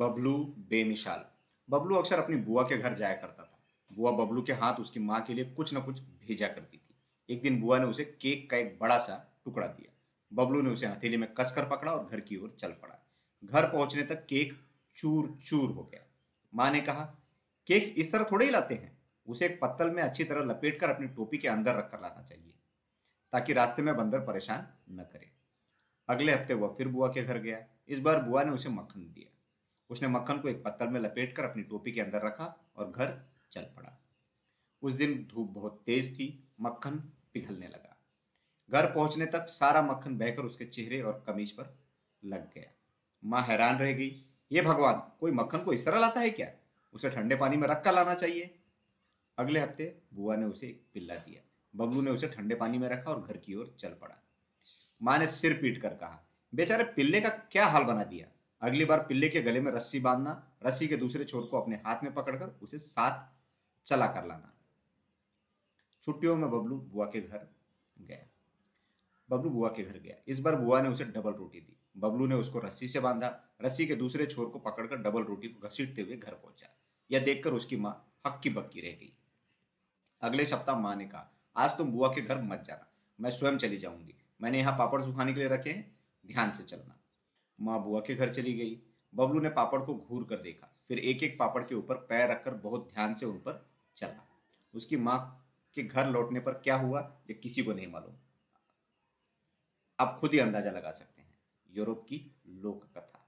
बबलू बेमिसाल बबलू अक्सर अपनी बुआ के घर जाया करता था। बुआ बबलू के हाथ उसकी माँ के लिए कुछ न कुछ भेजा करती थी। एक दिन बुआ ने उसे केक का एक बड़ा सा टुकड़ा दिया। बबलू ने उसे हथेली में कसकर पकड़ा और घर की ओर चल पड़ा। घर पहुँचने तक केक चूर चूर हो गया। माँ ने कहा, केक इस तरह थोड़े ही लाते हैं। उसे एक पत्तल में अच्छी तरह लपेट कर अपनी टोपी के अंदर रखकर लाना चाहिए, ताकि रास्ते में बंदर परेशान न करे। अगले हफ़्ते वह फिर बुआ के घर गया। इस बार बुआ ने उसे मक्खन दिया। उसने मक्खन को एक पत्तल में लपेट कर अपनी टोपी के अंदर रखा और घर चल पड़ा। उस दिन धूप बहुत तेज थी, मक्खन पिघलने लगा। घर पहुँचने तक सारा मक्खन बहकर उसके चेहरे और कमीज पर लग गया। माँ हैरान रह गई, ये भगवान, कोई मक्खन को इस तरह लाता है क्या? उसे ठंडे पानी में रख कर लाना चाहिए। अगले हफ़्ते बुआ ने उसे एक पिल्ला दिया। बबलू ने उसे ठंडे पानी में रखा और घर की ओर चल पड़ा। माँ ने सिर पीट कर कहा, बेचारे, पिल्ले का क्या हाल बना दिया? अगली बार पिल्ले के गले में रस्सी बांधना, रस्सी के दूसरे छोर को अपने हाथ में पकड़कर उसे साथ चला कर लाना। छुट्टियों में बबलू बुआ के घर गया। बबलू बुआ के घर गया। इस बार बुआ ने उसे डबल रोटी दी। बबलू ने उसको रस्सी से बांधा। रस्सी के दूसरे छोर को पकड़कर डबल रोटी को घसीटते हुए घर पहुँचा। यह देखकर उसकी माँ हक्की बक्की रह गई। अगले सप्ताह माँ ने कहा, आज तुम बुआ के घर मत जाना। मैं स्वयं चली जाऊँगी। मैंने यहाँ पापड़ सुखाने के लिए रखे हैं। ध्यान से चलना। माँ बुआ के घर चली गई। बबलू ने पापड़ को घूर कर देखा। फिर एक एक पापड़ के ऊपर पैर रखकर बहुत ध्यान से उन पर चला। उसकी माँ के घर लौटने पर क्या हुआ ये किसी को नहीं मालूम। आप खुद ही अंदाज़ा लगा सकते हैं। यूरोप की लोक कथा